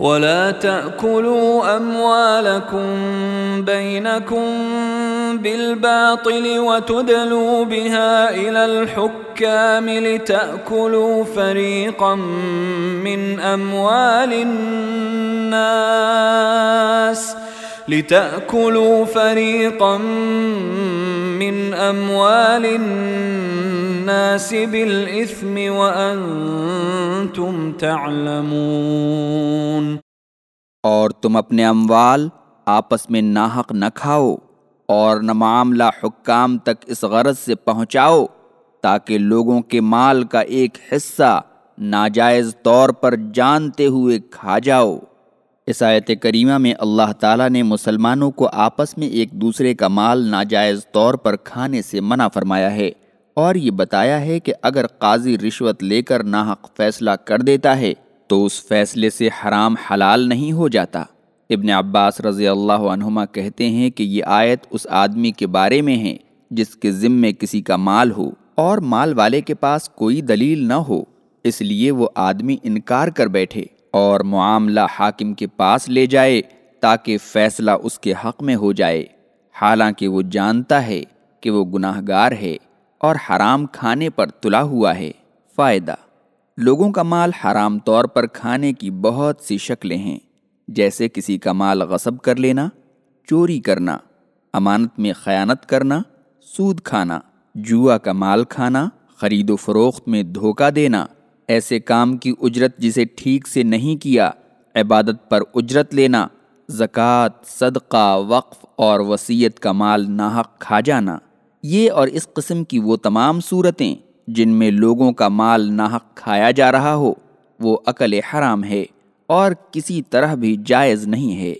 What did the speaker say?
ولا تأكلوا أموالكم بينكم بالباطل وتدلوا بها إلى الحكام لتأكلوا فريقا من أموال الناس. لتأكلوا فريقا من أموال الناس بالإثم وأنتم تعلمون. اور تم اپنے اموال آپس میں ناحق نہ کھاؤ اور نہ معاملہ حکام تک اس غرض سے پہنچاؤ تاکہ لوگوں کے مال کا ایک حصہ ناجائز طور پر جانتے ہوئے کھا جاؤ۔ اس آیت کریمہ میں اللہ تعالیٰ نے مسلمانوں کو آپس میں ایک دوسرے کا مال ناجائز طور پر کھانے سے منع فرمایا ہے اور یہ بتایا ہے کہ اگر قاضی رشوت لے کر ناحق فیصلہ کر دیتا ہے تو اس فیصلے سے حرام حلال نہیں ہو جاتا۔ ابن عباس رضی اللہ عنہما کہتے ہیں کہ یہ آیت اس آدمی کے بارے میں ہے جس کے ذمے کسی کا مال ہو اور مال والے کے پاس کوئی دلیل نہ ہو، اس لیے وہ آدمی انکار کر بیٹھے۔ اور معاملہ حاکم کے پاس لے جائے تاکہ فیصلہ اس کے حق میں ہو جائے۔ حالانکہ وہ جانتا ہے کہ وہ گناہ گار ہے اور حرام کھانے پر تلا ہوا ہے۔ فائدہ لوگوں کا مال حرام طور پر کھانے کی بہت سی شکلیں ہیں، جیسے کسی کا مال غصب کر لینا، چوری کرنا، امانت میں خیانت کرنا، سود کھانا، جوا کا مال کھانا، خرید و فروخت میں دھوکہ دینا۔ ایسے کام کی اجرت جسے ٹھیک سے نہیں کیا، عبادت پر اجرت لینا، زکوٰۃ، صدقہ، وقف اور وصیت کا مال ناحق کھا جانا۔ یہ اور اس قسم کی وہ تمام صورتیں جن میں لوگوں کا مال ناحق کھایا جا رہا ہو، وہ عقل حرام ہے اور کسی طرح بھی جائز نہیں ہے۔